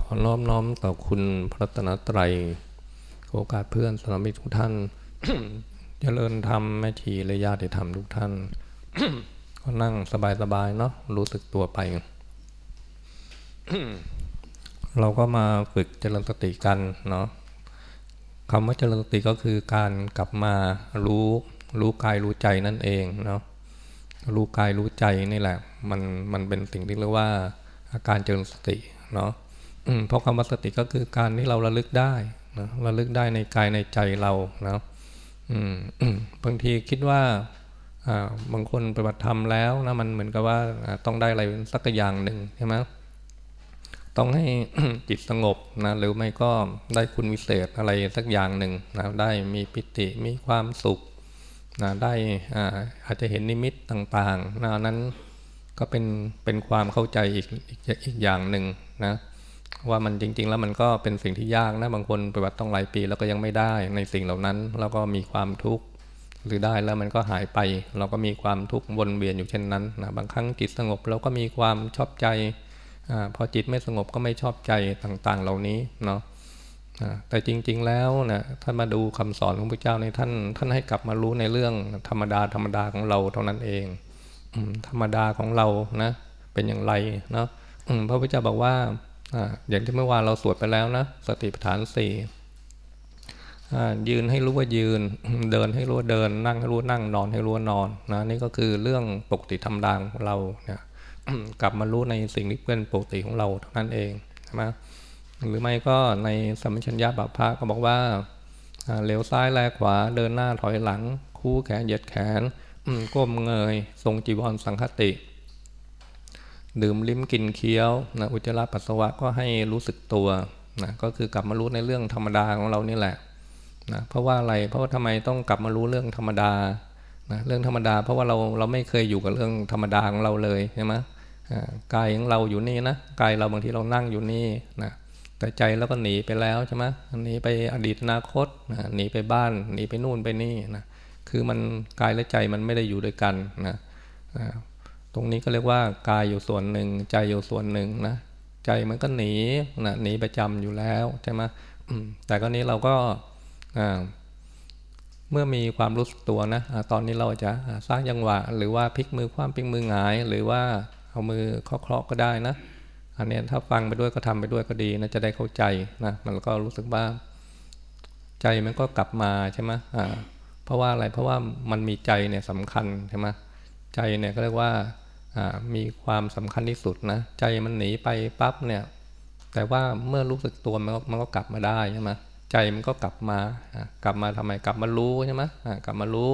ขอน้อมน้อมต่อคุณพระตนตรัยโอกาสเพื่อนสนามิทุกท่านเจริญธรรมแม่ชีและญาติธรรมทุกท่าน ก็นั่งสบายๆเนาะรู้สึกตัวไป เราก็มาฝึกเจริญสติกันเนาะคำว่าเจริญสติก็คือการกลับมารู้รู้กายรู้ใจนั่นเองเนาะรู้กายรู้ใจนี่แหละ มันมันเป็นสิ่งที่เรียกว่าอาการเจริญสติเนาะ เพราะคำว่าสติก็คือการที่เราระลึกได้นะระลึกได้ในกายในใจเรานะบางทีคิดว่าบางคนปฏิบัติธรรมแล้วนะมันเหมือนกับว่าต้องได้อะไรสักอย่างหนึ่งใช่ไหมต้องให้จิตสงบนะหรือไม่ก็ได้คุณวิเศษอะไรสักอย่างหนึ่งนะได้มีปิติมีความสุขนะได้อาจจะเห็นนิมิตต่างๆนะนั้นก็เป็นเป็นความเข้าใจอีกอีกอย่างหนึ่งนะ ว่ามันจริง ๆ แล้วมันก็เป็นสิ่งที่ยากนะบางคนปฏิบัติต้องหลายปี แล้วก็ยังไม่ได้ในสิ่งเหล่านั้น แล้วก็มีความทุกข์หรือได้แล้วมันก็หายไป เราก็มีความทุกข์วนเวียนอยู่เช่นนั้นนะบางครั้งจิตสงบเราก็มีความชอบใจอพอจิตไม่สงบก็ไม่ชอบใจต่างๆ เหล่านี้เนาะแต่จริง ๆ แล้วนะท่านมาดูคำสอนของพระเจ้าในท่านท่านให้กลับมารู้ในเรื่องธรรมดาธรรมดาของเราเท่านั้นเองธรรมดาของเรานะเป็นอย่างไรเนาะพระพุทธเจ้าบอกว่า อย่างที่เมื่อวานเราสวดไปแล้วนะสติปัฏฐานสี่ยืนให้รู้ว่ายืนเดินให้รู้ว่าเดิน นั่งให้รู้นั่งนอนให้รู้ว่านอนนะนี่ก็คือเรื่องปกติธรรมดาของเราเนี่ยกลับมารู้ในสิ่งที่เป็นปกติของเราเท่านั้นเองใช่ไหมหรือไม่ก็ในสัมมชัญญาบัพพะก็บอกว่าเลี้ยวซ้ายแลขวาเดินหน้าถอยหลัง คู่แขนเหยียดแขนก้มเงย ทรงจีวรสังคติ ดื่มลิ้มกินเคี้ยวนะอุจจาระปัสสาวะก็ให้รู้สึกตัวนะก็คือกลับมารู้ในเรื่องธรรมดาของเรานี่แหละนะเพราะว่าอะไรเพราะว่าทำไมต้องกลับมารู้เรื่องธรรมดานะเรื่องธรรมดา เพราะว่าเราเราไม่เคยอยู่กับเรื่องธรรมดาของเราเลยใช่ไหมกายของเราอยู่นี่นะกายเราบางทีเรานั่งอยู่นี่นะแต่ใจเราก็หนีไปแล้วใช่ไหมหนีไปอดีตอนาคตหนีไปบ้านหนีไปนู่นไปนี่นะคือมันกายและใจมันไม่ได้อยู่ด้วยกันนะ ตรงนี้ก็เรียกว่ากายอยู่ส่วนหนึ่งใจอยู่ส่วนหนึ่งนะใจมันก็หนีนะหนีประจำอยู่แล้วใช่ไหมแต่ก็นี้เราก็เมื่อมีความรู้สึกตัวนะตอนนี้เราจะสร้างยังหวะ หรือว่าพลิกมือคว่ำพลิกมือหงาย หรือว่าเอามือเคาะๆก็ได้นะอันนี้ถ้าฟังไปด้วยก็ทำไปด้วยก็ดีนะจะได้เข้าใจนะมันก็รู้สึกว่าใจมันก็กลับมาใช่ไหมเพราะว่าอะไรเพราะว่ามันมีใจเนี่ยสำคัญใช่ไหมใจเนี่ยก็เรียกว่า มีความสำคัญที่สุดนะ ใจมันหนีไปปั๊บเนี่ย แต่ว่าเมื่อรู้สึกตัวมันก็มันก็กลับมาได้ใช่ไหมใจมันก็กลับมากลับมาทำไมกลับมารู้ใช่ไหมกลับมารู้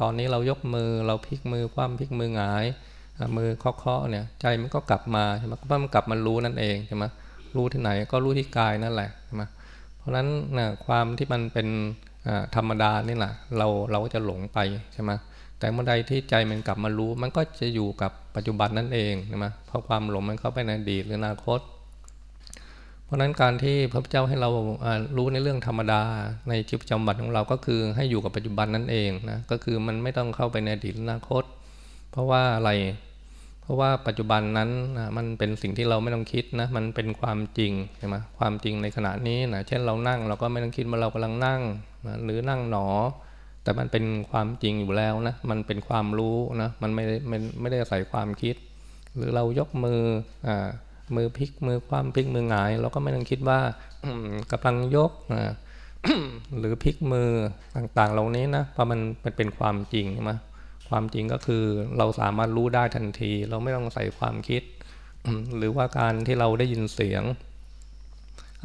ตอนนี้เรายกมือเราพลิกมือคว่ำพลิกมือหงายมือเคาะๆเนี่ย ใจมันก็กลับมาใช่ไหมก็มันกลับมารู้นั่นเองใช่ไหมรู้ที่ไหนก็รู้ที่กายนั่นแหละใช่ไหมเพราะฉะนั้นนะความที่มันเป็นธรรมดานี่แหละเราเราก็จะหลงไปใช่ไหม แต่เมื่อใดที่ใจมันกลับมารู้ มันก็จะอยู่กับปัจจุบันนั่นเองใช่ไหมเพราะความหลงมันเข้าไปในอดีตหรืออนาคต เพราะนั้นการที่พระพุทธเจ้าให้เรารู้ในเรื่องธรรมดาในชีวิตประจำวันของเราก็คือให้อยู่กับปัจจุบันนั่นเองนะก็คือมันไม่ต้องเข้าไปในอดีตอนาคต เพราะว่าอะไร เพราะว่าปัจจุบันนั้นนะมันเป็นสิ่งที่เราไม่ต้องคิดนะมันเป็นความจริงใช่ไหมความจริงในขณะนี้นะเช่นเรานั่งเราก็ไม่ต้องคิดว่าเรากำลังนั่งนะหรือนั่งหนอ แต่มันเป็นความจริงอยู่แล้วนะ มันเป็นความรู้นะ มันไม่ได้ไม่ได้ใส่ความคิด หรือเรายกมืออ่ามือพลิกมือคว่ำพลิกมือหงาย เราก็ไม่ต้องคิดว่ากำลังยกหรือพลิกมือต่างๆ เหล่านี้นะเพราะมันเป็นความจริงใช่ไหมความจริงก็คือเราสามารถรู้ได้ทันที เราไม่ต้องใส่ความคิด หรือว่าการที่เราได้ยินเสียง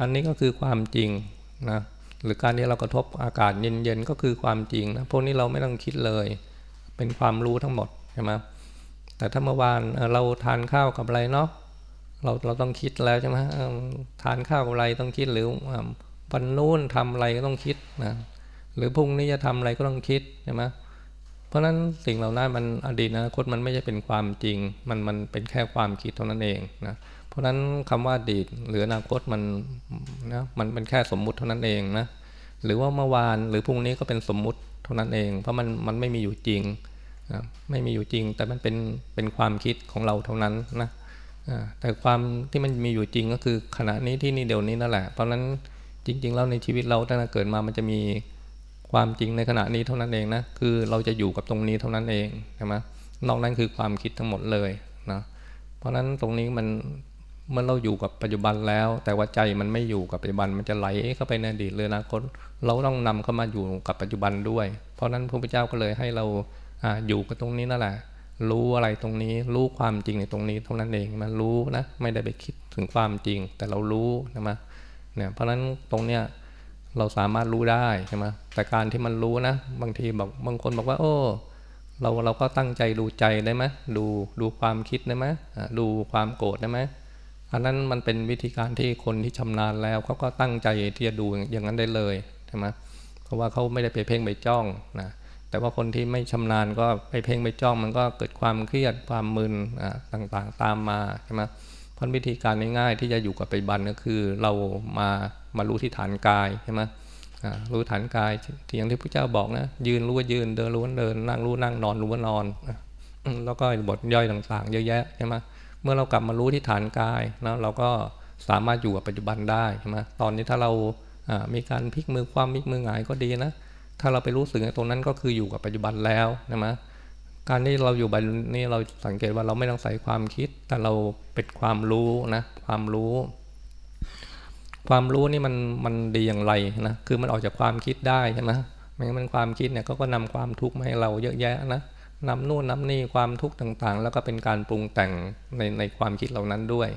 อันนี้ก็คือความจริงนะ หรือการที่เรากระทบอากาศเย็นๆก็คือความจริงนะพวกนี้เราไม่ต้องคิดเลย เป็นความรู้ทั้งหมดใช่ไหมแต่ถ้าเมื่อวานเราทานข้าวกับอะไรเนาะเราเราต้องคิดแล้วใช่ไหมทานข้าวกับอะไรต้องคิดหรือวันนู้นทำอะไรก็ต้องคิดนะหรือพรุ่งนี้จะทำอะไรก็ต้องคิดใช่ไหมเพราะฉะนั้นสิ่งเหล่านั้นมันอดีตนะคตมันไม่ใช่เป็นความจริง มันมันเป็นแค่ความคิดเท่านั้นเองนะ เพราะฉะนั้นคำว่าอดีตหรืออนาคตมันนะมันเป็นแค่สมมุติเท่านั้นเองนะหรือว่าเมื่อวานหรือพรุ่งนี้ก็เป็นสมมุติเท่านั้นเอง เพราะมันมันไม่มีอยู่จริงนะไม่มีอยู่จริง แต่มันเป็นเป็นความคิดของเราเท่านั้นนะแต่ความที่มันมีอยู่จริงก็คือขณะนี้ที่นี่เดี๋ยวนี้นั่นแหละ เพราะนั้นจริง ๆ แล้วในชีวิตเราตั้งแต่เกิดมามันจะมีความจริงในขณะนี้เท่านั้นเองนะคือเราจะอยู่กับตรงนี้เท่านั้นเองใช่ไหมนอกนั้นคือความคิดทั้งหมดเลยนะเพราะฉะนั้นตรงนี้มัน เมื่อเราอยู่กับปัจจุบันแล้ว แต่ว่าใจมันไม่อยู่กับปัจจุบันมันจะไหลเข้าไปในอดีตเลยนะคนเราต้องนำเข้ามาอยู่กับปัจจุบันด้วย เพราะนั้นพระพุทธเจ้าก็เลยให้เราออยู่กับตรงนี้นั่นแหละ รู้อะไรตรงนี้รู้ความจริงในตรงนี้เท่านั้นเองมันรู้นะไม่ได้ไปคิดถึงความจริง แต่เรารู้นะมเนี่ยเพราะฉะนั้นตรงเนี้ยเราสามารถรู้ได้ใช่ไหมแต่การที่มันรู้นะ บางทีบอกบางคนบอกว่า โอ้เราเราก็ตั้งใจดูใจได้ไหมดูดูความคิดได้ไหมดูความโกรธได้ไหม อันนั้นมันเป็นวิธีการที่คนที่ชำนาญแล้วเขาก็ตั้งใจที่จะดูอย่างนั้นได้เลยใช่ไหมเพราะว่าเขาไม่ได้ไปเพ่งไปจ้องนะแต่ว่าคนที่ไม่ชำนาญก็ไปเพ่งไปจ้อง มันก็เกิดความเครียดความมึนต่างๆตามมาใช่ไหมเพราะวิธีการง่ายๆที่จะอยู่กับปัจจุบันก็คือเรามามารู้ที่ฐานกายใช่ไหมรู้ฐานกายที่อย่างที่พระเจ้าบอกนะ ยืนรู้ว่ายืนเดินรู้ว่าเดินนั่งรู้นั่งนอนรู้ว่านอนแล้วก็บทย่อยต่างๆ เยอะแยะใช่ไหม เมื่อเรากลับมารู้ที่ฐานกายนะเราก็สามารถอยู่กับปัจจุบันได้ใช่ไหมตอนนี้ถ้าเรามีการพลิกมือความพลิกมือหงายก็ดีนะถ้าเราไปรู้สึกตรงนั้นก็คืออยู่กับปัจจุบันแล้วนะมการที่เราอยู่บบนี้เราสังเกตว่าเราไม่ต้องใส่ความคิด แต่เราเป็นความรู้นะความรู้ ความรู้นี่มันมันดีอย่างไรนะคือมันออกจากความคิดได้ใช่ไหมไม่งั้นมันความคิดเนี่ยก็ก็นำความทุกข์มาให้เราเยอะแยะนะ นำนู่นนำนี่ความทุกข์ต่างๆ แล้วก็เป็นการปรุงแต่งในในความคิดเหล่านั้นด้วย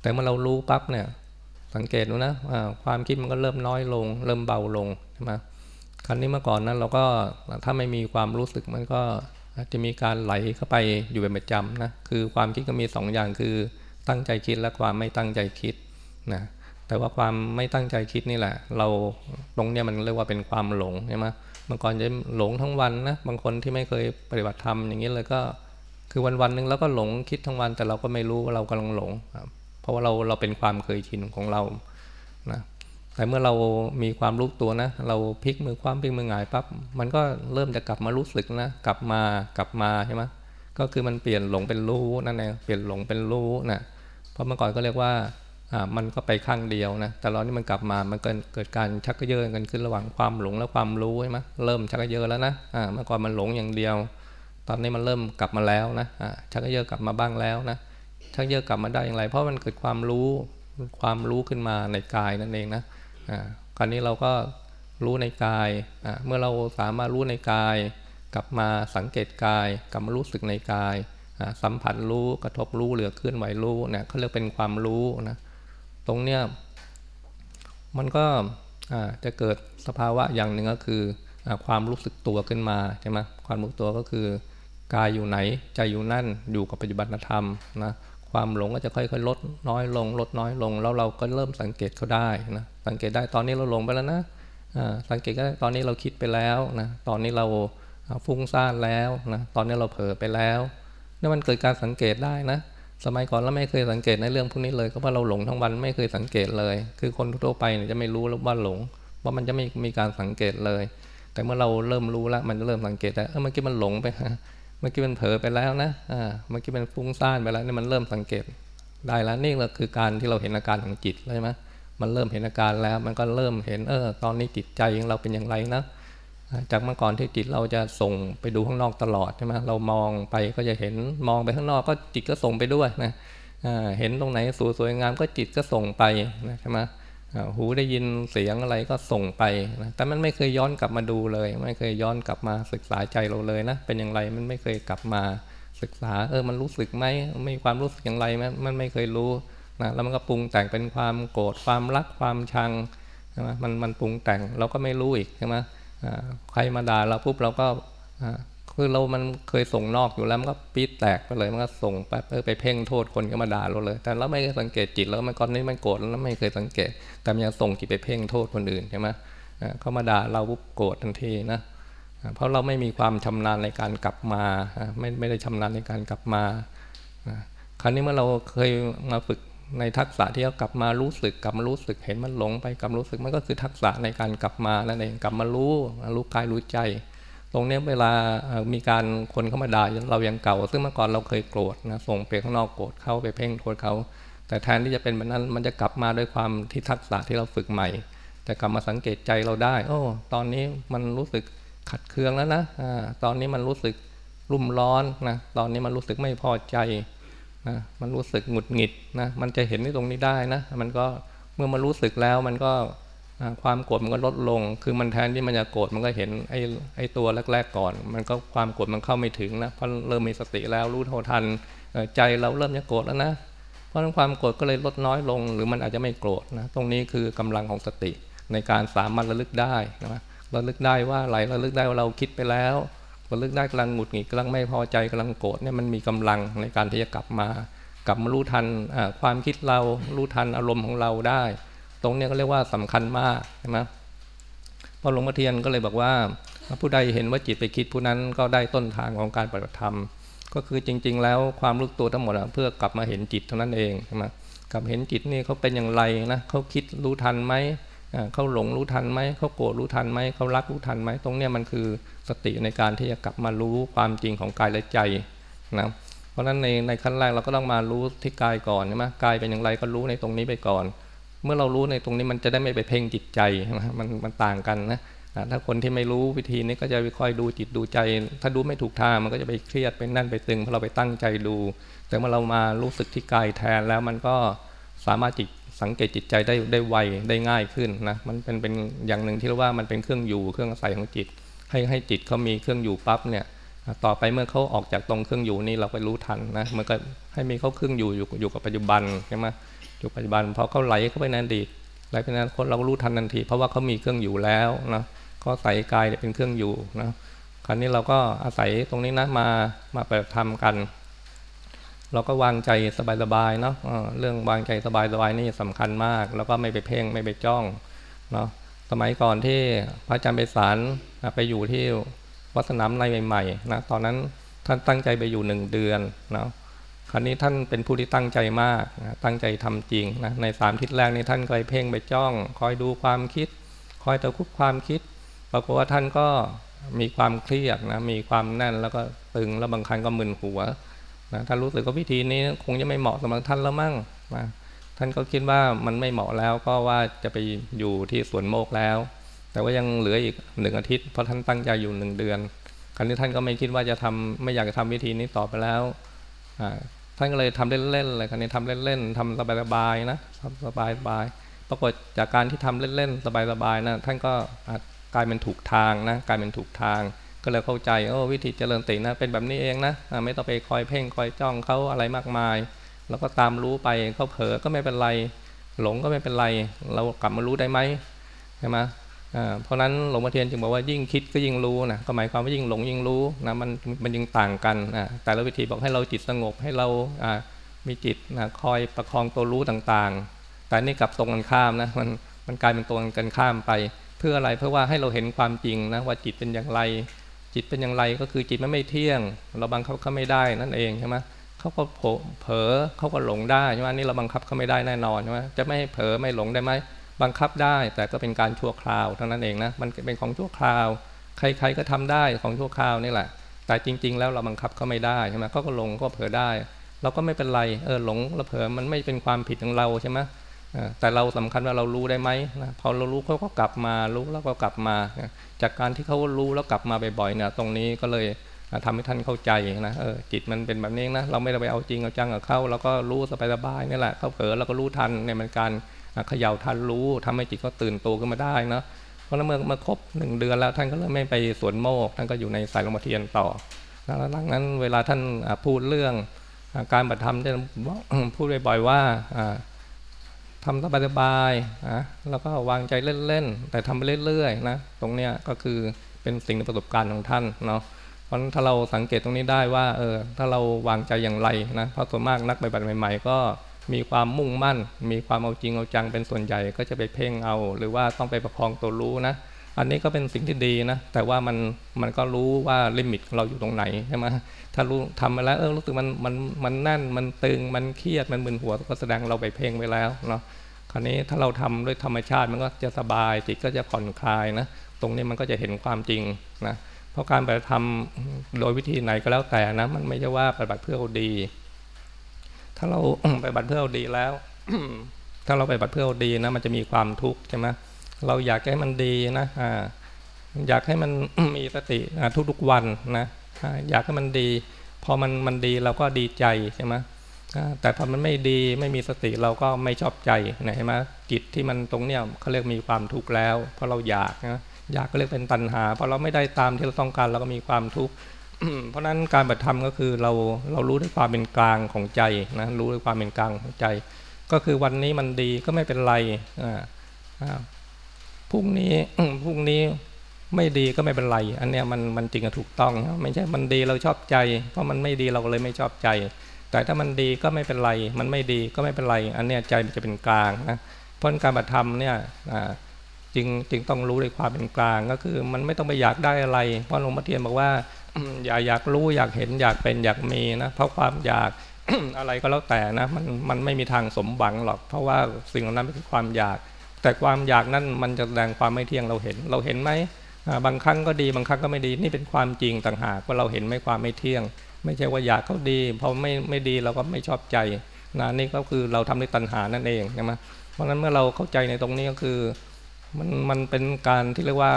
แต่เมื่อเรารู้ปั๊บเนี่ยสังเกตดูนะความคิดมันก็เริ่มน้อยลง เริ่มเบาลงใช่ไหมครั้นี้เมื่อก่อนนั้นเราก็ถ้าไม่มีความรู้สึกมันก็จะมีการไหลเข้าไปอยู่เป็นประจำนะคือความคิดก็มี2ออย่างคือตั้งใจคิดและความไม่ตั้งใจคิดนะแต่ว่าความไม่ตั้งใจคิดนี่แหละ เราตรงเนี้ยมันเรียกว่าเป็นความหลงใช่ไหม เมื่อก่อนจะหลงทั้งวันนะบางคนที่ไม่เคยปฏิบัติธรรมอย่างนี้เลยก็คือวันวันหนึ่งแล้วก็หลงคิดทั้งวัน แต่เราก็ไม่รู้ว่าเรากำลังหลง เพราะว่าเราเราเป็นความเคยชินของเรานะแต่เมื่อเรามีความรู้ตัวนะ เราพลิกมือความพลิกมือหงายปั๊บมันก็เริ่มจะกลับมารู้สึกนะ กลับมากลับมาใช่ไหมก็คือมันเปลี่ยนหลงเป็นรู้นั่นเองเปลี่ยนหลงเป็นรู้นะเพราะเมื่อก่อนก็เรียกว่า มันก็ไปข้างเดียวนะแต่ตอนนี้มันกลับมามันเกิดเกิดการชักเยอะกันขึ้นระหว่างความหลงและความรู้ใช่ไหมเริ่มชักเยอะแล้วนะเมื่อก่อนมันหลงอย่างเดียว ตอนนี้มันเริ่มกลับมาแล้วนะชักเยอะกลับมาบ้างแล้วนะชักเยอะกลับมาได้อย่างไร เพราะมันเกิดความรู้ความรู้ขึ้นมาในกายนั่นเองนะอ่าคราวนี้เราก็รู้ในกายอ่าเมื่อเราสามารถรู้ในกาย กลับมาสังเกตกาย กลับมารู้สึกในกาย สัมผัสรู้กระทบรู้เหลือเคลื่อนไหวรู้เนี่ยเขาเรียกเป็นความรู้นะ ตรงเนี้ยมันก็จะเกิดสภาวะอย่างหนึ่งก็คืออความรู้สึกตัวขึ้นมาใช่ไหมความรู้ตัวก็คือกายอยู่ไหนใจอยู่นั่นอยู่กับปัจจุบันธรรมนะความหลงก็จะค่อยๆลดน้อยลง ลดน้อยลง แล้วเราก็เริ่มสังเกตเขาได้นะสังเกตได้ตอนนี้เราหลงไปแล้วนะสังเกตได้ตอนนี้เราคิดไปแล้วนะตอนนี้เราฟุ้งซ่านแล้วนะตอนนี้เราเผลอไปแล้วนี่มันเกิดการสังเกตได้นะ สมัยก่อนเราไม่เคยสังเกตในเรื่องพวกนี้เลยก็เพราะเราหลงทั้งวันไม่เคยสังเกตเลย คือคนทั่วไปจะไม่รู้ว่าหลงว่ามันจะไม่มีการสังเกตเลย แต่เมื่อเราเริ่มรู้แล้วมันจะเริ่มสังเกตได้เออเมื่อกี้มันหลงไปเมื่อกี้มันเผลอไปแล้วนะอ่าเมื่อกี้มันฟุ้งซ่านไปแล้วนี่มันเริ่มสังเกตได้แล้วนี่แหละคือการที่เราเห็นอาการของจิตใช่ไหมมันเริ่มเห็นอาการแล้ว มันก็เริ่มเห็นเออตอนนี้จิตใจของเราเป็นอย่างไรนะ จากเมื่อก่อนที่จิตเราจะส่งไปดูข้างนอกตลอดใช่ไหมเรามองไปก็จะเห็นมองไปข้างนอกก็จิตก็ส่งไปด้วยนะเห็นตรงไหนสวยสวยงามก็จิตก็ส่งไปนะใช่ไหมหูได้ยินเสียงอะไรก็ส่งไปนะแต่มันไม่เคยย้อนกลับมาดูเลย ไม่เคยย้อนกลับมาศึกษาใจเราเลยนะ เป็นอย่างไรมันไม่เคยกลับมาศึกษา เออ มันรู้สึกไหมมีความรู้สึกอย่างไรไหมมันไม่เคยรู้นะแล้วมันก็ปรุงแต่งเป็นความโกรธความรักความชังใช่ไหมมันมันปรุงแต่งเราก็ไม่รู้อีกใช่ไหม ใครมาด่าเราปุ๊บเราก็คือเรามันเคยส่งนอกอยู่แล้วมันก็ปี๊ดแตกไปเลยมันก็ส่งไปเออไปเพ่งโทษคนก็มาด่าเราเลย แต่เราไม่เคยสังเกตจิตแล้วมันก่อนนี้มันโกรธแล้วไม่เคยสังเกต แต่มันยังส่งจิตไปเพ่งโทษคนอื่นใช่ไหมเขามาด่าเราปุ๊บโกรธทันทีนะเพราะเราไม่มีความชำนาญในการกลับมาไม่ไม่ได้ชำนาญในการกลับมาคราวนี้เมื่อเราเคยมาฝึก ในทักษะที่เรากลับมารู้สึกกลับมารู้สึกเห็นมันหลงไปกลับรู้สึกมันก็คือทักษะในการกลับมานั่นเองกลับมารู้รู้กายรู้ใจ ตรงนี้เวลามีการคนเข้ามาด่าเรายังเก่า ซึ่งเมื่อก่อนเราเคยโกรธนะส่งไปข้างนอกโกรธเขาไปเพ่งโทษเขาแต่แทนที่จะเป็นแบบนั้นมันจะกลับมาด้วยความที่ทักษะที่เราฝึกใหม่ แต่กลับมาสังเกตใจเราได้ โอ้ตอนนี้มันรู้สึกขัดเคืองแล้วนะอตอนนี้มันรู้สึกรุ่มร้อนนะตอนนี้มันรู้สึกไม่พอใจ นะมันรู้สึกหงุดหงิดนะมันจะเห็นในตรงนี้ได้นะมันก็เมื่อมันรู้สึกแล้วมันก็ความโกรธมันก็ลดลง คือมันแทนที่มันจะโกรธมันก็เห็นไอ้ไอ้ตัวแรก ๆก่อน มันก็ความโกรธมันเข้าไม่ถึงนะเพราะเริ่มมีสติแล้วรู้เท่าทันใจเราเริ่มจะโกรธแล้วนะเพราะนั้นความโกรธก็เลยลดน้อยลง หรือมันอาจจะไม่โกรธนะตรงนี้คือกำลังของสติในการสามารถระลึกได้นะระลึกได้ว่าอะไรระลึกได้ว่าเราคิดไปแล้ว ระลึกได้กำลังหงุดหงิดกำลังไม่พอใจกำลังโกรธเนี่ยมันมีกำลังในการที่จะกลับมากลับมารู้ทันความคิดเรารู้ทันอารมณ์ของเราได้ ตรงนี้ก็เรียกว่าสำคัญมากใช่ไหมพอหลวงพ่อเทียนก็เลยบอกว่า ผู้ใดเห็นว่าจิตไปคิดผู้นั้นก็ได้ต้นทางของการปฏิบัติธรรม ก็คือจริง ๆ แล้วความรู้ตัวทั้งหมดเพื่อกลับมาเห็นจิตเท่านั้นเองใช่ไหมกลับเห็นจิตนี่เขาเป็นอย่างไรนะเขาคิดรู้ทันไหม เขาหลงรู้ทันไหมเขาโกรธรู้ทันไหมเขารักรู้ทันไหมตรงเนี้ยมันคือสติในการที่จะกลับมารู้ความจริงของกายและใจนะเพราะฉะนั้นในในขั้นแรกเราก็ต้องมารู้ที่กายก่อนใช่ไหมกายเป็นอย่างไรก็รู้ในตรงนี้ไปก่อน เมื่อเรารู้ในตรงนี้มันจะได้ไม่ไปเพ่งจิตใจมันมันต่างกันนะถ้าคนที่ไม่รู้วิธีนี้ก็จะไปคอยดูจิตดูใจ ถ้าดูไม่ถูกทางมันก็จะไปเครียดไปนั่นไปตึงเพราะเราไปตั้งใจดู แต่เมื่อเรามารู้สึกที่กายแทนแล้วมันก็สามารถจิต สังเกตจิตใจได้ได้ไวได้ง่ายขึ้นนะมันเป็นเป็นอย่างหนึ่งที่เรียกว่ามันเป็นเครื่องอยู่เครื่องอาศัยของจิต ให้ให้จิตเขามีเครื่องอยู่ปั๊บเนี่ยต่อไปเมื่อเขาออกจากตรงเครื่องอยู่นี่เราไปรู้ทันนะมันก็ให้มีเขาเครื่องอยู่อยู่อยู่กับปัจจุบันใช่ไหมอยู่ปัจจุบันพอเขาไหลเข้าไปในอดีตไหลไปในั้นคนเรารู้ทันทันที เพราะว่าเขามีเครื่องอยู่แล้วนะก็ใส่กายเป็นเครื่องอยู่นะคราวนี้เราก็อาศัยตรงนี้นะมามาเปิดทำกัน เราก็วางใจสบายๆเนาะเรื่องวางใจสบายๆนี่สำคัญมาก แล้วก็ไม่ไปเพ่งไม่ไปจ้องเนาะสมัยก่อนที่พระอาจารย์ไปสารไปอยู่ที่วัดสนามในใหม่ๆนะตอนนั้นท่านตั้งใจไปอยู่หนึ่งเดือนเนาะคราวนี้ท่านเป็นผู้ที่ตั้งใจมากนะตั้งใจทำจริงนะในสามทิศแรกนี้ท่านก็ไปเพ่งไปจ้อง คอยดูความคิด คอยตะคุบความคิดปรากฏว่าท่านก็มีความเครียดนะมีความแน่นแล้วก็ตึงแล้วบางครั้งก็มึนหัว นะท่านรู้สึกว่าวิธีนี้คงจะไม่เหมาะสำหรับท่านแล้วมั่งนะท่านก็คิดว่ามันไม่เหมาะแล้วก็ว่าจะไปอยู่ที่สวนโมกแล้ว แต่ว่ายังเหลืออีกหนึ่งอาทิตย์เพราะท่านตั้งใจอยู่หนึ่งเดือน ครั้นี้ท่านก็ไม่คิดว่าจะทำไม่อยากจะทำวิธีนี้ต่อไปแล้วท่านก็เลยทำเล่นๆเลยครั้นี้ทำเล่นๆทำสบายๆนะทำสบายๆปรากฏจากการที่ทำเล่นๆสบายๆนะท่านก็กลายเป็นถูกทางนะกลายเป็นถูกทาง ก็เลยเข้าใจโอ้วิธีเจริญสตินะเป็นแบบนี้เองนะไม่ต้องไปคอยเพ่งคอยจ้องเขาอะไรมากมาย แล้วก็ตามรู้ไปเขาเผลอก็ไม่เป็นไร หลงก็ไม่เป็นไร เรากลับมารู้ได้ไหมใช่ไหมเพราะนั้นหลวงพ่อเทียนจึงบอกว่ายิ่งคิดก็ยิ่งรู้นะก็หมายความว่ายิ่งหลงยิ่งรู้นะมันมันยิ่งต่างกันนะแต่ละวิธีบอกให้เราจิตสงบให้เรามีจิตนะคอยประคองตัวรู้ต่างๆ แต่นี่กลับตรงกันข้ามนะมันมันกลายเป็นตรงกันข้ามไป เพื่ออะไรเพื่อว่าให้เราเห็นความจริงนะว่าจิตเป็นอย่างไร จิตเป็นอย่างไรก็คือจิตมันไม่เที่ยง เราบังคับเขาไม่ได้นั่นเองใช่ไหมเขาก็เผลอเขาก็หลงได้ใช่ไหมนี่เราบังคับเขาไม่ได้แน่นอนใช่ไหมจะไม่ให้เผลอไม่หลงได้ไหมบังคับได้แต่ก็เป็นการชั่วคราวเท่านั้นเองนะมันเป็นของชั่วคราว ใครๆก็ทำได้ของชั่วคราวนี่แหละ แต่จริง ๆ แล้วเราบังคับเขาไม่ได้ใช่ไหมเขาก็หลงก็เผลอได้ เราก็ไม่เป็นไรเออหลงเราเผลอมันไม่เป็นความผิดของเราใช่ไหม แต่เราสำคัญว่าเรารู้ได้ไหมนะพอเรารู้เขาก็กลับมารู้แล้วก็กลับมา จากการที่เขารู้แล้วกลับมาบ่อยๆเนี่ยตรงนี้ก็เลยทำให้ท่านเข้าใจนะเออจิตมันเป็นแบบนี้นะเราไม่ได้ไปเอาจริงเอาจังกับเขาเราก็รู้สบายๆนี่แหละเขาเผลอเราก็รู้ทันเนี่ยมันการเขย่าทันรู้ทำให้จิตเขาตื่นตัวขึ้นมาได้นะเพราะเมื่อมาครบหนึ่งเดือนแล้วท่านก็เริ่มไม่ไปสวนโมกท่านก็อยู่ในสายลมเทียนต่อแล้วหลังนั้นเวลาท่านพูดเรื่องการปฏิธรรมจะพูดบ่อยๆว่า ทำสบายๆนะแล้วก็วางใจเล่นๆ แต่ทำไปเรื่อยๆนะ ตรงเนี้ยก็คือเป็นสิ่งในประสบการณ์ของท่านเนาะเพราะถ้าเราสังเกตตรงนี้ได้ว่าเออถ้าเราวางใจอย่างไรนะเพราะส่วนมากนักปฏิบัติใหม่ ๆ ก็มีความมุ่งมั่น มีความเอาจริงเอาจังเป็นส่วนใหญ่ก็จะไปเพ่งเอา หรือว่าต้องไปประคองตัวรู้นะ อันนี้ก็เป็นสิ่งที่ดีนะ แต่ว่ามันมันก็รู้ว่าลิมิตเราอยู่ตรงไหนใช่ไหมถ้ารู้ทำมาแล้วเออรู้สึกมันมันมันแน่นมันตึงมันเครียดมันมึนหัวก็แสดงเราไปเพ่งไปแล้วเนาะคราวนี้ถ้าเราทำด้วยธรรมชาติมันก็จะสบายจิตก็จะผ่อนคลายนะตรงนี้มันก็จะเห็นความจริงนะเพราะการปฏิบัติธรรมโดยวิธีไหนก็แล้วแต่นะมันไม่ใช่ว่าปฏิบัติเพื่อเอาดี ถ้าเราปฏิบัติเพื่อเอาดีแล้ว ถ้าเราปฏิบัติเพื่อเอาดีนะมันจะมีความทุกข์ใช่ไหม เราอยากให้มันดีนะอ่าอยากให้มันมีสติทุกๆวันนะอยากให้มันดี พอมันมันดีเราก็ดีใจใช่ไหมแต่พอมันไม่ดีไม่มีสติเราก็ไม่ชอบใจนะเห็นไหมจิตที่มันตรงเนี้ยเขาเรียกมีความทุกข์แล้ว เพราะเราอยากนะอยากก็เรียกเป็นตัณหาพอเราไม่ได้ตามที่เราต้องการเราก็มีความทุกข์เพราะนั้นการปฏิธรรมก็คือเราเรารู้ด้วยความเป็นกลางของใจนะรู้ด้วยความเป็นกลางของใจ ก็คือวันนี้มันดีก็ไม่เป็นไรอ่า พรุ่งนี้พรุ่งนี้ไม่ดีก็ไม่เป็นไร อันเนี้ยมันมันจริงถูกต้อง ไม่ใช่มันดีเราชอบใจ เพราะมันไม่ดีเราก็เลยไม่ชอบใจ แต่ถ้ามันดีก็ไม่เป็นไร มันไม่ดีก็ไม่เป็นไร อันเนี้ยใจมันจะเป็นกลางนะเพราะการปฏิธรรมเนี่ยจึงจึงต้องรู้ในความเป็นกลางก็คือ มันไม่ต้องไปอยากได้อะไร เพราะหลวงพ่อเทียนบอกว่าอย่าอยากรู้อยากเห็นอยากเป็นอยากมีนะเพราะความอยากอะไรก็แล้วแต่นะมันมันไม่มีทางสมหวังหรอก เพราะว่าสิ่งเหล่านั้นเป็นความอยาก แต่ความอยากนั้นมันจะแสดงความไม่เที่ยงเราเห็น เราเห็นไหมบางครั้งก็ดีบางครั้งก็ไม่ดีนี่เป็นความจริงต่างหากว่าเราเห็นไม่ความไม่เที่ยง ไม่ใช่ว่าอยากเขาดีพอไม่ไม่ดีเราก็ไม่ชอบใจนะนี่ก็คือเราทำด้วยตัณหานั่นเองนะมเพราะฉะนั้นเมื่อเราเข้าใจในตรงนี้ก็คือมันมันเป็นการที่เรียกว่า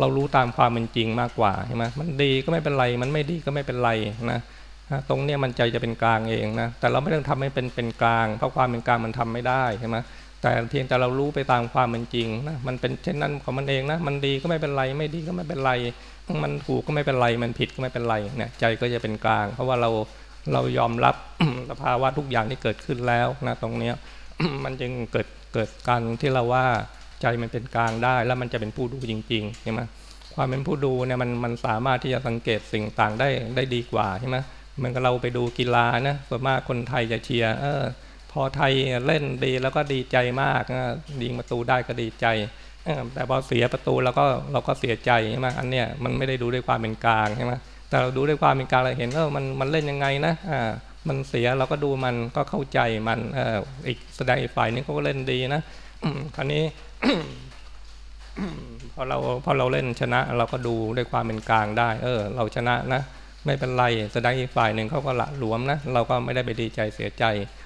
เรารู้ตามความเป็นจริงมากกว่าใช่ไหมมันดีก็ไม่เป็นไร มันไม่ดีก็ไม่เป็นไรนะตรงเนี้ยมันใจจะเป็นกลางเองนะแต่เราไม่ต้องทำให้เป็นเป็นกลาง เพราะความเป็นกลางมันทำไม่ได้ใช่ไหม แต่เพียงแต่เรารู้ไปตามความเป็นจริงนะมันเป็นเช่นนั้นของมันเองนะมันดีก็ไม่เป็นไรไม่ดีก็ไม่เป็นไร มันถูกก็ไม่เป็นไร มันผิดก็ไม่เป็นไรเนี่ยใจก็จะเป็นกลาง เพราะว่าเราเรายอมรับสภาวะทุกอย่างที่เกิดขึ้นแล้วนะตรงเนี้ยมันจึงเกิดเกิดการที่เราว่าใจมันเป็นกลางได้ แล้วมันจะเป็นผู้ดูจริงๆใช่ไหมความเป็นผู้ดูเนี่ยมันมันสามารถที่จะสังเกตสิ่งต่างได้ได้ดีกว่าใช่ไหมเหมือนกับเราไปดูกีฬานะส่วนมากคนไทยจะเชียร์เออ พอไทยเล่นดีแล้วก็ดีใจมากยิงประตูได้ก็ดีใจแต่พอเสียประตูเราก็เราก็เสียใจใช่ไหมอันเนี้ยมันไม่ได้ดูด้วยความเป็นกลางใช่ไหมแต่เราดูด้วยความเป็นกลางเราเห็นว่ามันมันเล่นยังไงนะอ่ามันเสียเราก็ดูมันก็เข้าใจมันเอออีกแสดงอีกฝ่ายนึงเขาก็เล่นดีนะคราวนี้พอเราพอเราเล่นชนะ เราก็ดูด้วยความเป็นกลางได้ เออ เราชนะนะ ไม่เป็นไรแสดงอีกฝ่ายหนึ่งเขาก็ละหลวมนะเราก็ไม่ได้ไปดีใจเสียใจ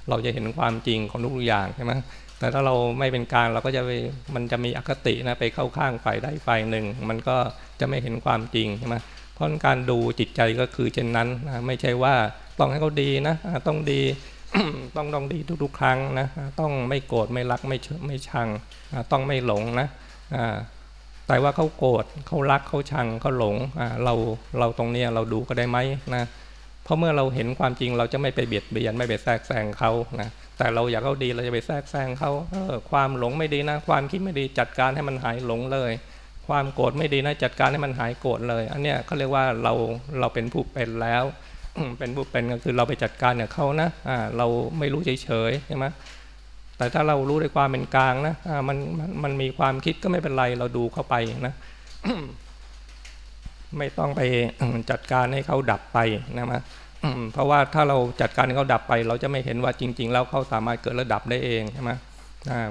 เราจะเห็นความจริงของทุกอย่างใช่ไหมแต่ถ้าเราไม่เป็นกลางเราก็จะไปมันจะมีอคตินะไปเข้าข้างฝ่ายใดฝ่ายหนึ่ง มันก็จะไม่เห็นความจริงใช่ไหมเพราะการดูจิตใจก็คือเช่นนั้นนะไม่ใช่ว่าต้องให้เขาดีนะต้องดีต้องต้องดีทุกๆ ครั้งนะต้องไม่โกรธไม่รักไม่ไม่ชัง ต้องไม่หลงนะ แต่ว่าเขาโกรธเขารักเขาชังเขาหลงเราเราตรงนี้เราดูก็ได้ไหมนะเพราะเมื่อเราเห็นความจริงเราจะไม่ไปเบียดเบียนไม่ไปแทรกแซงเขานะแต่เราอยากเขาดีเราจะไปแทรกแซงเขาเออความหลงไม่ดีนะ ความคิดไม่ดีจัดการให้มันหายหลงเลย ความโกรธไม่ดีนะจัดการให้มันหายโกรธเลย อันเนี้ยเขาเรียกว่าเราเราเป็นผู้เป็นแล้ว เป็นผู้เป็นก็คือเราไปจัดการกับเขานะอ่าเราไม่รู้เฉยๆใช่ไหม แต่ถ้าเรารู้ในความเป็นกลางนะมันมันมีความคิดก็ไม่เป็นไรเราดูเข้าไปนะไม่ต้องไปจัดการให้เขาดับไปนะมะเพราะว่าถ้าเราจัดการให้เขาดับไป เราจะไม่เห็นว่าจริง ๆ แล้วเขาสามารถเกิดระดับได้เองใช่ไหม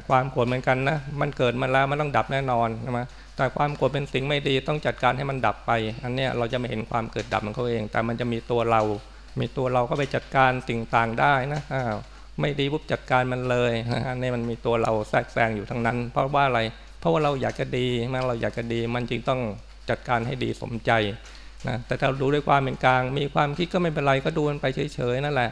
ความโกรธเหมือนกันนะมันเกิดมาแล้วมันต้องดับแน่นอนใช่ไหมแต่ความโกรธเป็นสิ่งไม่ดีต้องจัดการให้มันดับไป อันนี้เราจะไม่เห็นความเกิดดับของเขาเอง แต่มันจะมีตัวเรา มีตัวเราก็ไปจัดการสิ่งต่างได้นะ ไม่ดีปุ๊บจัดการมันเลยอันนี้มันมีตัวเราแทรกแซงอยู่ทั้งนั้น เพราะว่าอะไร เพราะว่าเราอยากจะดีเมื่อเราอยากจะดี มันจึงต้องจัดการให้ดีสมใจนะแต่ถ้าดูด้วยความเป็นกลาง มีความคิดก็ไม่เป็นไรก็ดูมันไปเฉยๆนั่นแหละ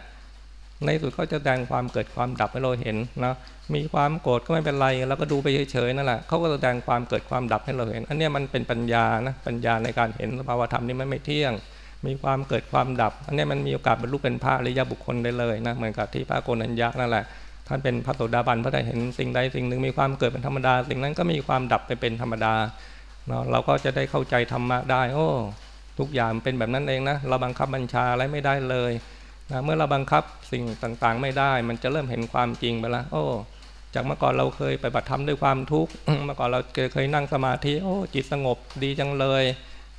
ในสุดเขาจะแสดงความเกิดความดับให้เราเห็นนะมีความโกรธก็ไม่เป็นไรแล้วก็ดูไปเฉยๆนั่นแหละเขาก็แสดงความเกิดความดับให้เราเห็น อันนี้มันเป็นปัญญานะปัญญาในการเห็นสภาวธรรมนี่มันไม่เที่ยง มีความเกิดความดับ อันนี้มันมีโอกาสบรรลุเป็นพระอริยบุคคลได้เลยนะเหมือนกับที่พระโกนัญญานั่นแหละท่านเป็นพระโสดาบันพระได้เห็นสิ่งใดสิ่งหนึ่งมีความเกิดเป็นธรรมดา สิ่งนั้นก็มีความดับไปเป็นธรรมดาเนาะเราก็จะได้เข้าใจธรรมะได้ โอ้ ทุกอย่างเป็นแบบนั้นเองนะเราบังคับบัญชาอะไรไม่ได้เลยนะเมื่อเราบังคับสิ่งต่างๆ ไม่ได้ มันจะเริ่มเห็นความจริงไปล้วโอ้จากเมื่อก่อนเราเคยไปบัติธรรมด้วยความทุกข์เมื่อก่อนเราเคยนั่งสมาธิโอ้จิตสงบดีจังเลย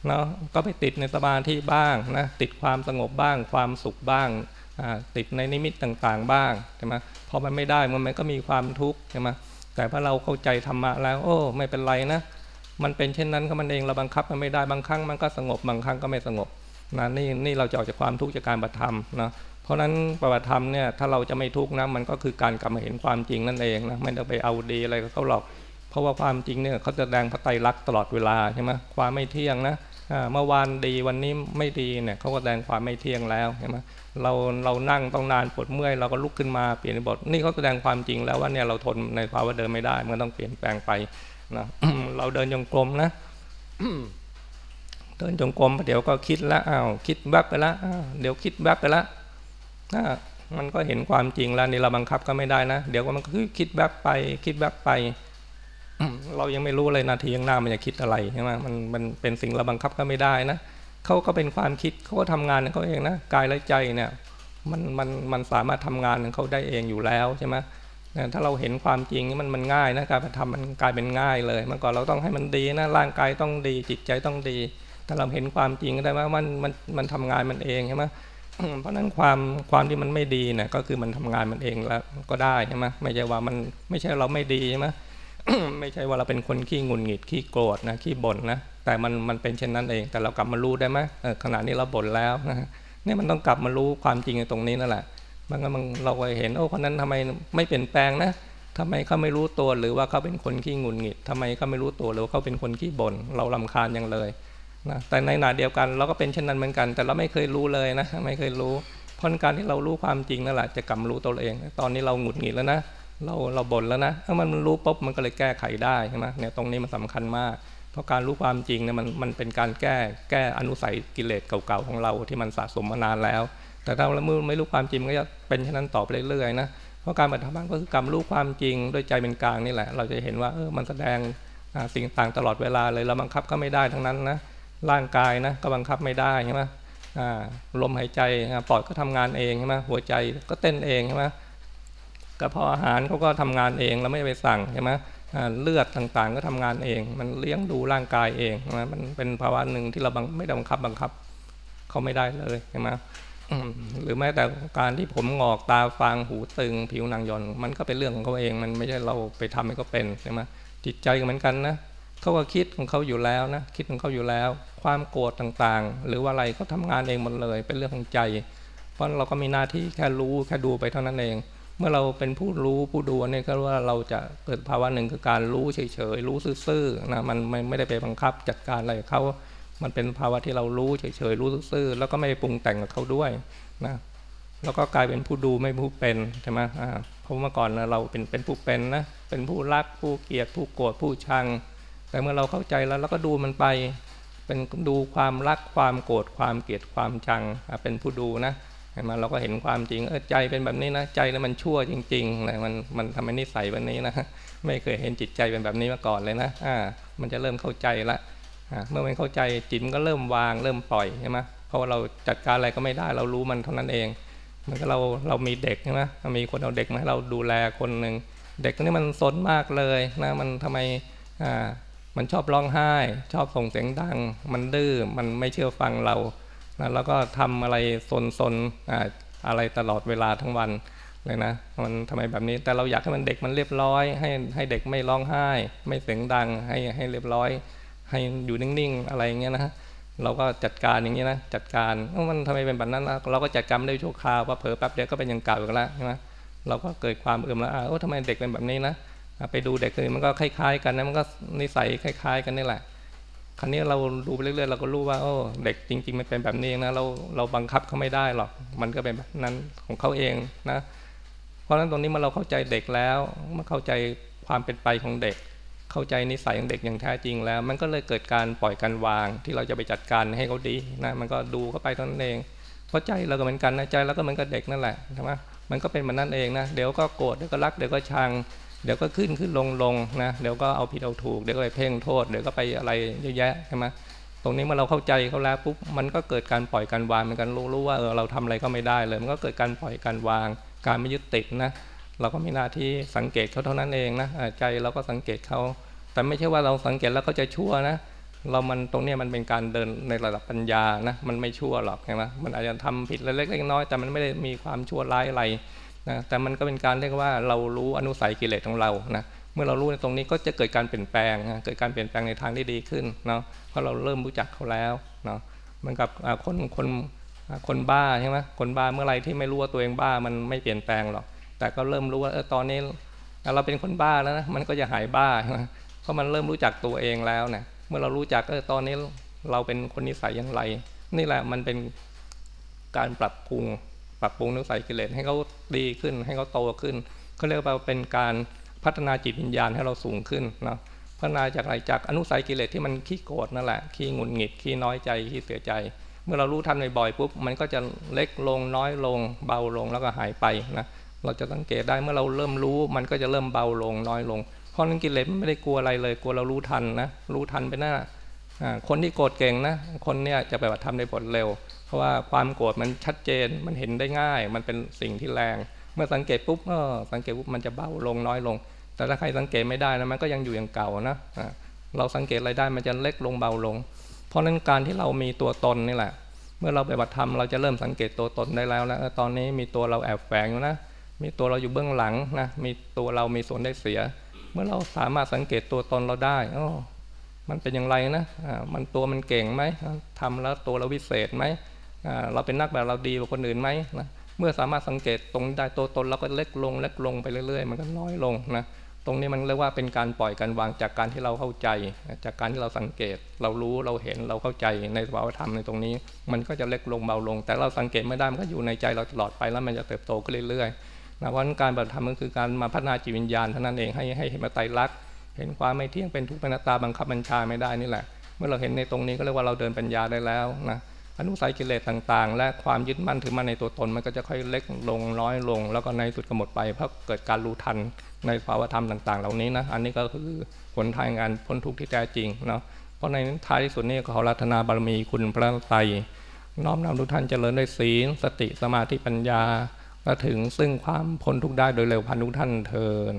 เนาะก็ไปติดในสมาธิบ้างนะติดความสงบบ้าง ความสุขบ้างติดในนิมิตต่างๆบ้างใช่ไหมพอมันไม่ได้มันก็มีความทุกข์ใช่ไหมแต่พอเราเข้าใจธรรมะแล้ว โอ้ไม่เป็นไรนะ มันเป็นเช่นนั้นก็มันเองเราบังคับมันไม่ได้บางครั้งมันก็สงบบางครั้งก็ไม่สงบนะนี่นี่เราจะออกจากความทุกข์จากการปฏิธรรมนะเพราะฉะนั้นปฏิธรรมเนี่ยถ้าเราจะไม่ทุกข์นะมันก็คือการกลับมาเห็นความจริงนั่นเองนะไม่ต้องไปเอาดีอะไรกับเขาหรอก เพราะว่าความจริงเนี่ยเขาจะแสดงพระไตรลักษณ์ตลอดเวลาใช่ไหมความไม่เที่ยงนะ เมื่อวานดีวันนี้ไม่ดีเนี่ยเขาก็แสดงความไม่เที่ยงแล้วใช่ไหมเราเรานั่งต้องนานปวดเมื่อยเราก็ลุกขึ้นมาเปลี่ยนบทนี่เขาแสดงความจริงแล้วว่าเนี่ยเราทนในภาวะเดินไม่ได้มันต้องเปลี่ยนแปลงไปนะเราเดินจงกรมนะเดินจงกรมเดี๋ยวก็คิดล้วอ้าวคิดแวบไปแล้วเดี๋ยวคิดแวบไปแล้วมันก็เห็นความจริงแล้วนี่เราบังคับก็ไม่ได้นะ เดี๋ยวก็มันก็คิดแวบไป คิดแวบไป เรายังไม่รู้เลยนาทีข้างหน้ามันจะคิดอะไรใช่ไหมมันมันเป็นสิ่งเราบังคับก็ไม่ได้นะเขาก็เป็นความคิดเขาก็ทำงานของเขาเองนะกายและใจเนี่ยมันมันมันสามารถทำงานของเขาได้เองอยู่แล้วใช่ไหมถ้าเราเห็นความจริงมันมันง่ายนะการทำมันกลายเป็นง่ายเลยเมื่อก่อนเราต้องให้มันดีนะร่างกายต้องดีจิตใจต้องดีถ้าเราเห็นความจริงก็ได้ว่ามันมันมันทำงานมันเองใช่ไหมเพราะนั้นความความที่มันไม่ดีเนี่ยก็คือมันทำงานมันเองแล้วก็ได้ใช่ไหมไม่ใช่ว่ามันไม่ใช่เราไม่ดีใช่ไหม ไม่ใช่ว่าเราเป็นคนขี้งุนหงิดขี้โกรธนะขี้บ่นนะแต่มันมันเป็นเช่นนั้นเอง แต่เรากลับมารู้ได้ไหมขณะนี้เราบ่นแล้วนะนี่มันต้องกลับมารู้ความจริงในตรงนี้นั่นแหละบางครั้งเราก็เห็นโอ้คนนั้นทำไมไม่เปลี่ยนแปลงนะทำไมเขาไม่รู้ตัวหรือว่าเขาเป็นคนขี้งุนหงิดทำไมเขาไม่รู้ตัวหรือว่าเขาเป็นคนขี้บ่นเราลำคาญยังเลยนะแต่ในหนาเดียวกันเราก็เป็นเช่นนั้นเหมือนกัน แต่เราไม่เคยรู้เลยนะ ไม่เคยรู้เพราะการที่เรารู้ความจริงนั่นแหละจะกลับรู้ตัวเอง ตอนนี้เราหงุดหงิดแล้วนะ เราเราบ่นแล้วนะถ้ามันรู้ปุ๊บมันก็เลยแก้ไขได้ใช่ไหมเนี่ยตรงนี้มันสาคัญมาก เพราะการรู้ความจริงเนี่ยมันมันเป็นการแก้แก้อนุสัยกิเลสเก่าๆของเราที่มันสะสมมานานแล้ว แต่ถ้าเราไม่รู้ความจริงก็จะเป็นเช่นนั้นต่อไปเรื่อยๆนะเพราะการปฏิบัติก็คือการรู้ความจริงด้วยใจเป็นกลางนี่แหละ เราจะเห็นว่าเออมันแสดงสิ่งต่างตลอดเวลาเลยเราบังคับก็ไม่ได้ทั้งนั้นนะร่างกายนะก็บังคับไม่ได้ใช่ไหมลมหายใจปอดก็ทำงานเองใช่ไหมหัวใจก็เต้นเองใช่ไหม กระเพาะอาหารเขาก็ทำงานเองเราไม่ไปสั่งใช่ไหมเลือดต่างๆ ก็ทำงานเอง มันเลี้ยงดูร่างกายเองนะมันเป็นภาวะหนึ่งที่เราไม่ได้บังคับบังคับเขาไม่ได้เลยใช่ไหมหรือแม้แต่การที่ผมงอกตาฟางหูตึง ผิวหนังย่อนมันก็เป็นเรื่องของเขาเอง มันไม่ใช่เราไปทำให้เขาเป็นใช่ไหมจิตใจก็เหมือนกันนะเขาก็คิดของเขาอยู่แล้วนะคิดของเขาอยู่แล้ว ความโกรธต่างๆ หรือว่าอะไรเขาทางานเองหมดเลย เป็นเรื่องของใจ เพราะเราก็มีหน้าที่แค่รู้แค่ดูไปเท่านั้นเอง เมื่อเราเป็นผู้รู้ผู้ดูนี่ก็ว่าเราจะเกิดภาวะหนึ่งคือการรู้เฉยๆรู้ซื่อๆนะมันไม่ได้ไปบังคับจัดการอะไรเขามันเป็นภาวะที่เรารู้เฉยๆรู้ซื่อๆแล้วก็ไม่ปรุงแต่งกับเขาด้วยนะแล้วก็กลายเป็นผู้ดูไม่ผู้เป็นใช่ไหมอ่าเพราะเมื่อก่อนเราเป็นเป็นผู้เป็นนะเป็นผู้รักผู้เกลียดผู้โกรธผู้ชัง แต่เมื่อเราเข้าใจแล้วเราก็ดูมันไป เป็นดูความรักความโกรธความเกลียดความชังเป็นผู้ดูนะ เห็นไหมเราก็เห็นความจริงเออใจเป็นแบบนี้นะใจแล้วมันชั่วจริงๆนะมันมันทำให้นิสัยแบบนี้นะไม่เคยเห็นจิตใจเป็นแบบนี้มาก่อนเลยนะอ่ามันจะเริ่มเข้าใจละอ่าเมื่อมันเข้าใจจิตมันก็เริ่มวางเริ่มปล่อยใช่ไหมเพราะเราจัดการอะไรก็ไม่ได้เรารู้มันเท่านั้นเองมันก็เราเรามีเด็กใช่ไหมมีคนเอาเด็กมาให้เราดูแลคนหนึ่งเด็กนี่มันสนมากเลยนะมันทำไมอ่ามันชอบร้องไห้ ชอบส่งเสียงดัง มันดื้อมันไม่เชื่อฟังเรา นะแล้วก็ทำอะไรซนๆอะไรตลอดเวลาทั้งวันเลยนะมันทำไมแบบนี้แต่เราอยากให้มันเด็กมันเรียบร้อย ให้ให้เด็กไม่ร้องไห้ ไม่เสียงดังให้ให้เรียบร้อย ให้อยู่นิ่งๆอะไรอย่างเงี้ยนะเราก็จัดการอย่างนี้นะจัดการมันทำไมเป็นแบบนั้นนะเราก็จัดการได้ชั่วคราวพอเผลอแป๊บเดียวก็เป็นอย่างเก่าอีกแล้วใช่ไหมเราก็เกิดความเอื่อมแล้วโอ้ทำไมเด็กเป็นแบบนี้นะไปดูเด็กเลยมันก็คล้ายๆ กันนะมันก็นิสัยคล้าย ๆ กันนี่แหละ ครั้นี้เราดูไปเรื่อยๆเราก็รู้ว่าโอ้เด็กจริง ๆ มันเป็นแบบนี้นะเราเราบังคับเขาไม่ได้หรอกมันก็เป็นแบบนั้นของเขาเองนะ เพราะฉะนั้นตรงนี้เมื่อเราเข้าใจเด็กแล้วเมื่อเข้าใจความเป็นไปของเด็ก เข้าใจนิสัยของเด็กอย่างแท้จริงแล้ว มันก็เลยเกิดการปล่อยการวาง ที่เราจะไปจัดการให้เขาดีนะมันก็ดูเข้าไปตนเองเพราะใจเราก็เหมือนกันนะใจเราก็เหมือนกับเด็กนั่นแหละใช่ไหมมันก็เป็นมือนนั่นเองนะเดี๋ยวก็โกรธเดี๋ยวก็รักเดี๋ยวก็ชัง เดี๋ยวก็ขึ้นขึ้นลงลงนะเดี๋ยวก็เอาผิดเอาถูกเดี๋ยวก็ไปเพ่งโทษเดี๋ยวก็ไปอะไรเยอะแยะใช่ไหมตรงนี้เมื่อเราเข้าใจเขาแล้วปุ๊บมันก็เกิดการปล่อยการวางมันกันรู้ว่าเออเราทำอะไรก็ไม่ได้เลย มันก็เกิดการปล่อยการวาง การไม่ยึดติดนะเราก็มีหน้าที่สังเกตเขาเท่านั้นเองนะใจเราก็สังเกตเขาแต่ไม่ใช่ว่าเราสังเกตแล้วก็จะชั่วนะเรามันตรงนี้มันเป็นการเดินในระดับปัญญานะมันไม่ชั่วหรอกใช่ไหมมันอาจจะทำผิดเล็กๆน้อยแต่มันไม่ได้มีความชั่วร้ายอะไร นะแต่มันก็เป็นการเรียกว่าเรารู้อนุสัยกิเลสของเรานะเมื่อเรารู้ในตรงนี้ก็จะเกิดการเปลี่ยนแปลงเกิดการเปลี่ยนแปลงในทางที่ดีขึ้นเนาะเพราะเราเริ่มรู้จักเขาแล้วเนาะเหมือนกับคนคนคนบ้าใช่ไหมคนบ้าเมื่อไรที่ไม่รู้ว่าตัวเองบ้ามันไม่เปลี่ยนแปลงหรอกแต่ก็เริ่มรู้ว่าเออตอนนี้เราเป็นคนบ้าแล้วนะมันก็จะหายบ้าเพราะมันเริ่มรู้จักตัวเองแล้วเนี่ยเมื่อเรารู้จักเออตอนนี้เราเป็นคนนิสัยอย่างไร นี่แหละมันเป็นการปรับปรุง ปรับปรุงนิสัยกิเลสให้เขาดีขึ้น ให้เขาโตขึ้นเขาเรียกว่าเป็นการพัฒนาจิตวิญญาณให้เราสูงขึ้นนะพัฒนาจากอะไรจากอนุสัยกิเลสที่มันขี้โกรธนั่นแหละขี้งุนหงิดขี้น้อยใจขี้เสียใจ เมื่อเรารู้ทันบ่อยๆปุ๊บมันก็จะเล็กลงน้อยลง เบาลงแล้วก็หายไปนะเราจะสังเกตได้เมื่อเราเริ่มรู้ มันก็จะเริ่มเบาลงน้อยลง เพราะนั้นกิเลสไม่ได้กลัวอะไรเลยกลัวเรารู้ทันนะรู้ทันไปหน้าคนที่โกรธเก่งนะ คนเนี้ยจะไปบัติทำได้ผลเร็ว เพราะว่าความโกรธมันชัดเจนมันเห็นได้ง่าย มันเป็นสิ่งที่แรง เมื่อสังเกตปุ๊บก็สังเกตปุ๊บมันจะเบาลงน้อยลง แต่ถ้าใครสังเกตไม่ได้นะมันก็ยังอยู่อย่างเก่านะเราสังเกตอะไรได้มันจะเล็กลงเบาลง เพราะนั้นการที่เรามีตัวตนนี่แหละ เมื่อเราไปบัติธรรมเราจะเริ่มสังเกตตัวตนได้แล้วแล้วตอนนี้มีตัวเราแอบแฝงอยู่นะมีตัวเราอยู่เบื้องหลังนะมีตัวเรามีส่วนได้เสีย เมื่อเราสามารถสังเกตตัวตนเราได้อ๋อมันเป็นอย่างไรนะอ่ามันตัวมันเก่งไหมทำแล้วตัวเราวิเศษไหม เราเป็นนักแบบเราดีกว่าคนอื่นไหมนะเมื่อสามารถสังเกตตรงได้ตัวตนเราก็เล็กลงเล็กลงไปเรื่อยๆ มันก็น้อยลงนะตรงนี้มันเรียกว่าเป็นการปล่อยการวางจากการที่เราเข้าใจ จากการที่เราสังเกต เรารู้เราเห็นเราเข้าใจในสภาวธรรมในตรงนี้ มันก็จะเล็กลงเบาลง แต่เราสังเกตไม่ได้มันก็อยู่ในใจเราตลอดไปแล้วมันจะเติบโตขึ้นเรื่อยๆนะเพราะการปฏิธรรมก็คือการมาพัฒนาจิตวิญญาณเท่านั้นเองให้ให้เห็นมาไตรลักษณ์เห็นความไม่เที่ยงเป็นทุกข์เป็นตาบังคับบัญชาไม่ได้นี่แหละ เมื่อเราเห็นในตรงนี้ก็เรียกว่าเราเดินปัญญาได้แล้วนะ อนุสัยกิเลสต่างๆ และความยึดมั่นถือมั่นในตัวตน มันก็จะค่อยเล็กลงน้อยลง แล้วก็ในสุดก็หมดไปเพราะเกิดการรู้ทันในภาวธรรมต่าง ๆ เหล่านี้นะอันนี้ก็คือผลทางงานพ้นทุกข์ที่แท้จริงเนาะเพราะในท้ายที่สุดนี่ขอรัตนาบารมีคุณพระไตรน้อมนำทุกท่านเจริญด้วยศีลสติสมาธิปัญญาและถึงซึ่งความพ้นทุกข์ได้โดยเร็วพันทุกท่านเทิน